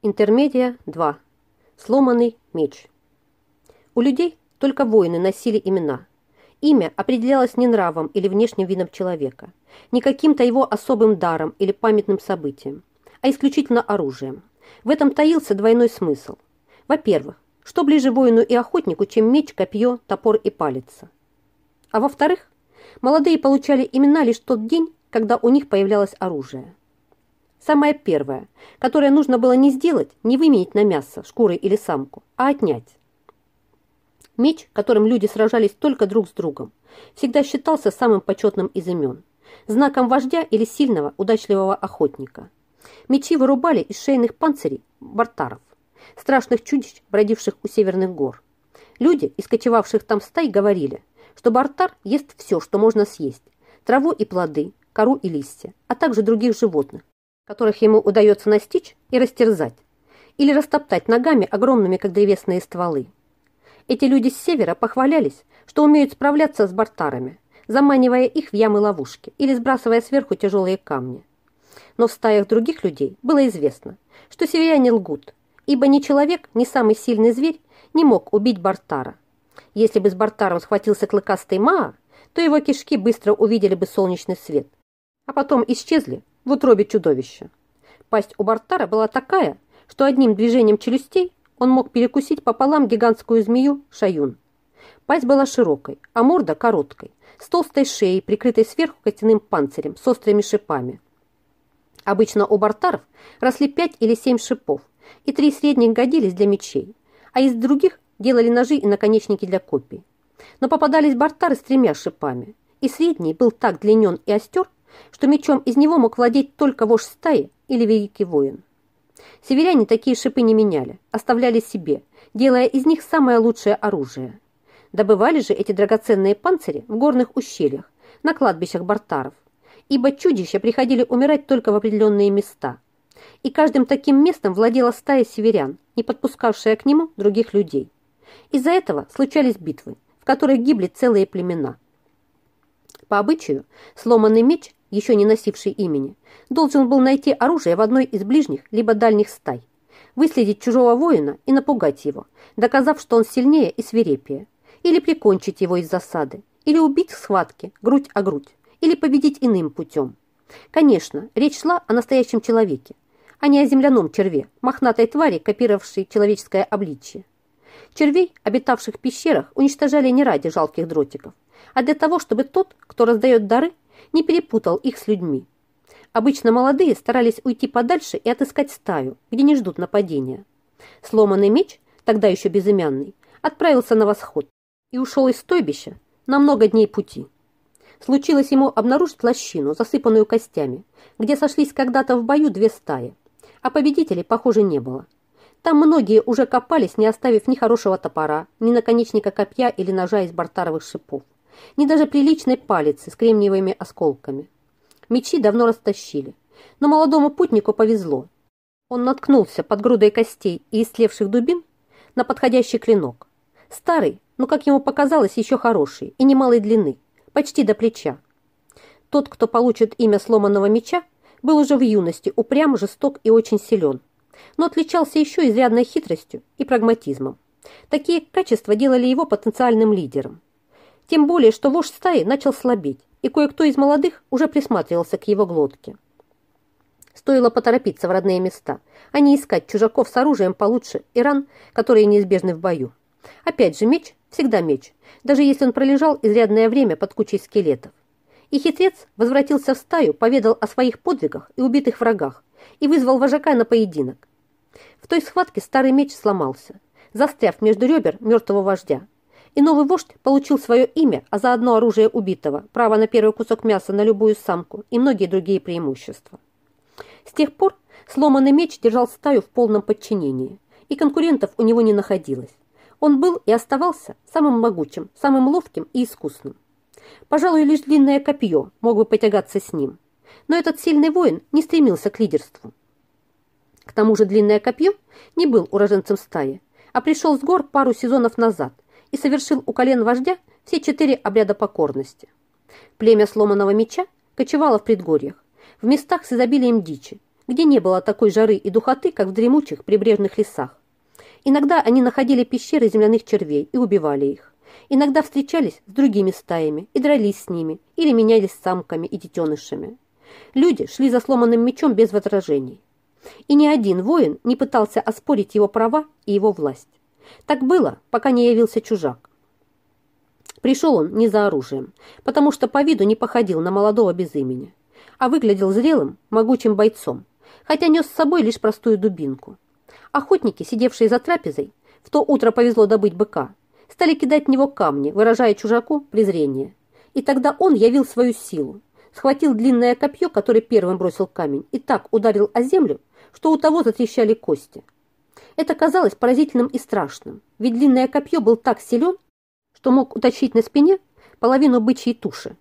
Интермедия 2. Сломанный меч. У людей только воины носили имена. Имя определялось не нравом или внешним видом человека, не каким-то его особым даром или памятным событием, а исключительно оружием. В этом таился двойной смысл. Во-первых, что ближе воину и охотнику, чем меч, копье, топор и палица. А во-вторых, молодые получали имена лишь тот день, когда у них появлялось оружие. Самое первое, которое нужно было не сделать, не выменить на мясо, шкуры или самку, а отнять. Меч, которым люди сражались только друг с другом, всегда считался самым почетным из имен, знаком вождя или сильного, удачливого охотника. Мечи вырубали из шейных панцирей бартаров, страшных чудищ, бродивших у северных гор. Люди, искочевавших там стай, говорили, что бартар ест все, что можно съесть, траву и плоды, кору и листья, а также других животных, которых ему удается настичь и растерзать, или растоптать ногами огромными, как древесные стволы. Эти люди с севера похвалялись, что умеют справляться с бартарами, заманивая их в ямы-ловушки или сбрасывая сверху тяжелые камни. Но в стаях других людей было известно, что северяне лгут, ибо ни человек, ни самый сильный зверь не мог убить бартара. Если бы с бартаром схватился клыкастый Маа, то его кишки быстро увидели бы солнечный свет, а потом исчезли в утробе чудовища. Пасть у Бартара была такая, что одним движением челюстей он мог перекусить пополам гигантскую змею Шаюн. Пасть была широкой, а морда короткой, с толстой шеей, прикрытой сверху костяным панцирем с острыми шипами. Обычно у бартаров росли пять или семь шипов, и три средних годились для мечей, а из других делали ножи и наконечники для копий. Но попадались бартары с тремя шипами, и средний был так длинен и остер, что мечом из него мог владеть только вождь стаи или великий воин. Северяне такие шипы не меняли, оставляли себе, делая из них самое лучшее оружие. Добывали же эти драгоценные панцири в горных ущельях, на кладбищах бартаров, ибо чудища приходили умирать только в определенные места. И каждым таким местом владела стая северян, не подпускавшая к нему других людей. Из-за этого случались битвы, в которых гибли целые племена. По обычаю, сломанный меч еще не носивший имени, должен был найти оружие в одной из ближних либо дальних стай, выследить чужого воина и напугать его, доказав, что он сильнее и свирепее, или прикончить его из засады, или убить в схватке грудь о грудь, или победить иным путем. Конечно, речь шла о настоящем человеке, а не о земляном черве, мохнатой твари, копировавшей человеческое обличие. Червей, обитавших в пещерах, уничтожали не ради жалких дротиков, а для того, чтобы тот, кто раздает дары, не перепутал их с людьми. Обычно молодые старались уйти подальше и отыскать стаю, где не ждут нападения. Сломанный меч, тогда еще безымянный, отправился на восход и ушел из стойбища на много дней пути. Случилось ему обнаружить лощину, засыпанную костями, где сошлись когда-то в бою две стаи, а победителей, похоже, не было. Там многие уже копались, не оставив ни хорошего топора, ни наконечника копья или ножа из бартаровых шипов ни даже приличной палицы с кремниевыми осколками. Мечи давно растащили, но молодому путнику повезло. Он наткнулся под грудой костей и истлевших дубин на подходящий клинок. Старый, но, как ему показалось, еще хороший и немалой длины, почти до плеча. Тот, кто получит имя сломанного меча, был уже в юности упрям, жесток и очень силен, но отличался еще изрядной хитростью и прагматизмом. Такие качества делали его потенциальным лидером. Тем более, что вождь стаи начал слабеть, и кое-кто из молодых уже присматривался к его глотке. Стоило поторопиться в родные места, а не искать чужаков с оружием получше и ран, которые неизбежны в бою. Опять же, меч всегда меч, даже если он пролежал изрядное время под кучей скелетов. И хитрец возвратился в стаю, поведал о своих подвигах и убитых врагах и вызвал вожака на поединок. В той схватке старый меч сломался, застряв между ребер мертвого вождя, и новый вождь получил свое имя, а заодно оружие убитого, право на первый кусок мяса на любую самку и многие другие преимущества. С тех пор сломанный меч держал стаю в полном подчинении, и конкурентов у него не находилось. Он был и оставался самым могучим, самым ловким и искусным. Пожалуй, лишь длинное копье мог бы потягаться с ним, но этот сильный воин не стремился к лидерству. К тому же длинное копье не был уроженцем стаи, а пришел с гор пару сезонов назад – и совершил у колен вождя все четыре обряда покорности. Племя сломанного меча кочевало в предгорьях, в местах с изобилием дичи, где не было такой жары и духоты, как в дремучих прибрежных лесах. Иногда они находили пещеры земляных червей и убивали их. Иногда встречались с другими стаями и дрались с ними или менялись самками и детенышами. Люди шли за сломанным мечом без возражений. И ни один воин не пытался оспорить его права и его власть. Так было, пока не явился чужак. Пришел он не за оружием, потому что по виду не походил на молодого без имени, а выглядел зрелым, могучим бойцом, хотя нес с собой лишь простую дубинку. Охотники, сидевшие за трапезой, в то утро повезло добыть быка, стали кидать в него камни, выражая чужаку презрение. И тогда он явил свою силу, схватил длинное копье, которое первым бросил камень, и так ударил о землю, что у того затрещали кости. Это казалось поразительным и страшным, ведь длинное копье был так силен, что мог утащить на спине половину бычьей туши.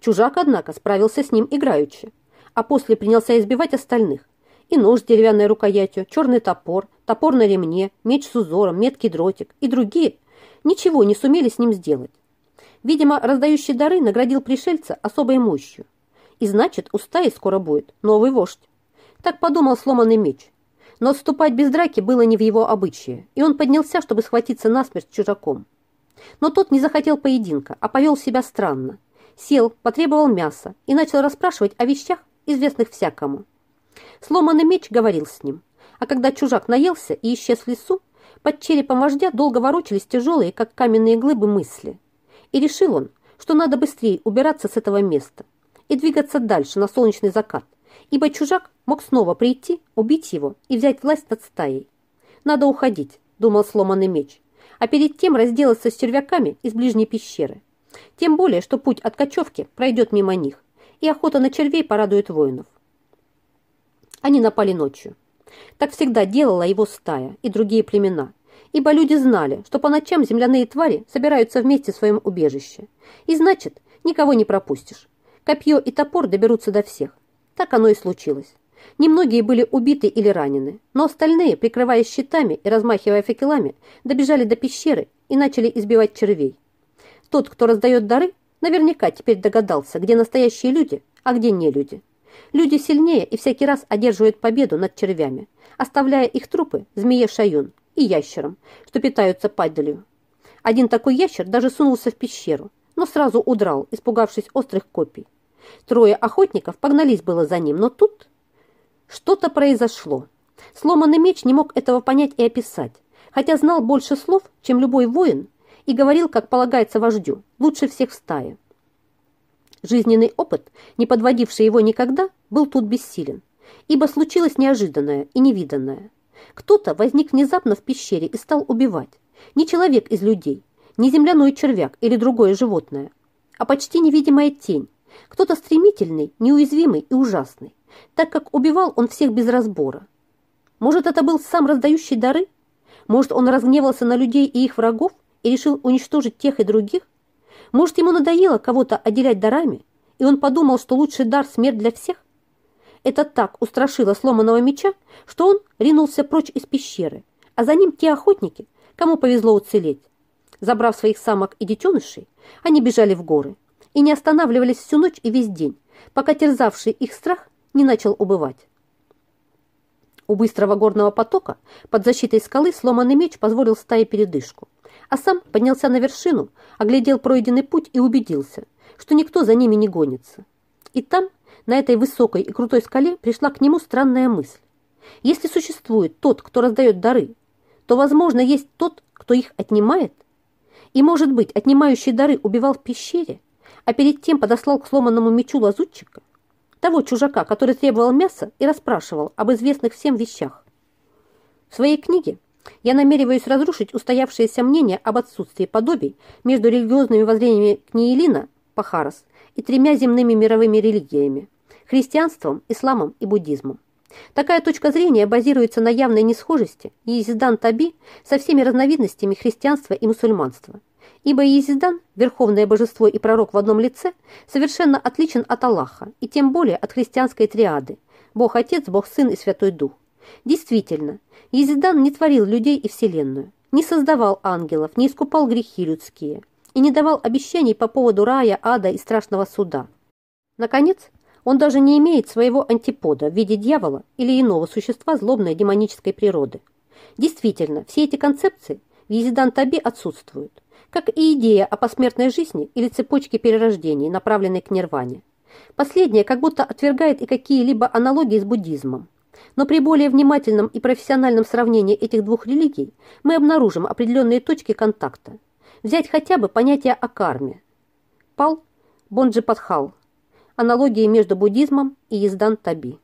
Чужак, однако, справился с ним играючи, а после принялся избивать остальных. И нож с деревянной рукоятью, черный топор, топор на ремне, меч с узором, меткий дротик и другие ничего не сумели с ним сделать. Видимо, раздающий дары наградил пришельца особой мощью. И значит, у стаи скоро будет новый вождь. Так подумал сломанный меч. Но отступать без драки было не в его обычае, и он поднялся, чтобы схватиться насмерть чужаком. Но тот не захотел поединка, а повел себя странно. Сел, потребовал мяса и начал расспрашивать о вещах, известных всякому. Сломанный меч говорил с ним, а когда чужак наелся и исчез в лесу, под черепом вождя долго ворочались тяжелые, как каменные глыбы, мысли. И решил он, что надо быстрее убираться с этого места и двигаться дальше на солнечный закат, ибо чужак мог снова прийти, убить его и взять власть над стаей. «Надо уходить», — думал сломанный меч, а перед тем разделаться с червяками из ближней пещеры. Тем более, что путь от кочевки пройдет мимо них, и охота на червей порадует воинов. Они напали ночью. Так всегда делала его стая и другие племена, ибо люди знали, что по ночам земляные твари собираются вместе в своем убежище. И значит, никого не пропустишь. Копье и топор доберутся до всех. Так оно и случилось. Немногие были убиты или ранены, но остальные, прикрываясь щитами и размахивая факелами, добежали до пещеры и начали избивать червей. Тот, кто раздает дары, наверняка теперь догадался, где настоящие люди, а где не люди. Люди сильнее и всякий раз одерживают победу над червями, оставляя их трупы змее Шаюн и ящерам, что питаются падалью. Один такой ящер даже сунулся в пещеру, но сразу удрал, испугавшись острых копий. Трое охотников погнались было за ним, но тут что-то произошло. Сломанный меч не мог этого понять и описать, хотя знал больше слов, чем любой воин, и говорил, как полагается вождю, лучше всех в стае. Жизненный опыт, не подводивший его никогда, был тут бессилен, ибо случилось неожиданное и невиданное. Кто-то возник внезапно в пещере и стал убивать. Не человек из людей, не земляной червяк или другое животное, а почти невидимая тень, кто-то стремительный, неуязвимый и ужасный, так как убивал он всех без разбора. Может, это был сам раздающий дары? Может, он разгневался на людей и их врагов и решил уничтожить тех и других? Может, ему надоело кого-то отделять дарами, и он подумал, что лучший дар – смерть для всех? Это так устрашило сломанного меча, что он ринулся прочь из пещеры, а за ним те охотники, кому повезло уцелеть. Забрав своих самок и детенышей, они бежали в горы и не останавливались всю ночь и весь день, пока терзавший их страх не начал убывать. У быстрого горного потока под защитой скалы сломанный меч позволил стае передышку, а сам поднялся на вершину, оглядел пройденный путь и убедился, что никто за ними не гонится. И там, на этой высокой и крутой скале, пришла к нему странная мысль. Если существует тот, кто раздает дары, то, возможно, есть тот, кто их отнимает. И, может быть, отнимающий дары убивал в пещере, а перед тем подослал к сломанному мечу лазутчика, того чужака, который требовал мяса и расспрашивал об известных всем вещах. В своей книге я намереваюсь разрушить устоявшееся мнение об отсутствии подобий между религиозными воззрениями Книелина, Пахарас, и тремя земными мировыми религиями – христианством, исламом и буддизмом. Такая точка зрения базируется на явной несхожести Езидан Таби со всеми разновидностями христианства и мусульманства – ибо Езидан, верховное божество и пророк в одном лице, совершенно отличен от Аллаха и тем более от христианской триады – Бог Отец, Бог Сын и Святой Дух. Действительно, Езидан не творил людей и Вселенную, не создавал ангелов, не искупал грехи людские и не давал обещаний по поводу рая, ада и страшного суда. Наконец, Он даже не имеет своего антипода в виде дьявола или иного существа злобной демонической природы. Действительно, все эти концепции в Езидан Таби отсутствуют, как и идея о посмертной жизни или цепочке перерождений, направленной к нирване. Последнее как будто отвергает и какие-либо аналогии с буддизмом. Но при более внимательном и профессиональном сравнении этих двух религий мы обнаружим определенные точки контакта. Взять хотя бы понятие о карме. Пал Бонджипадхал. Аналогии между буддизмом и Ездан Таби.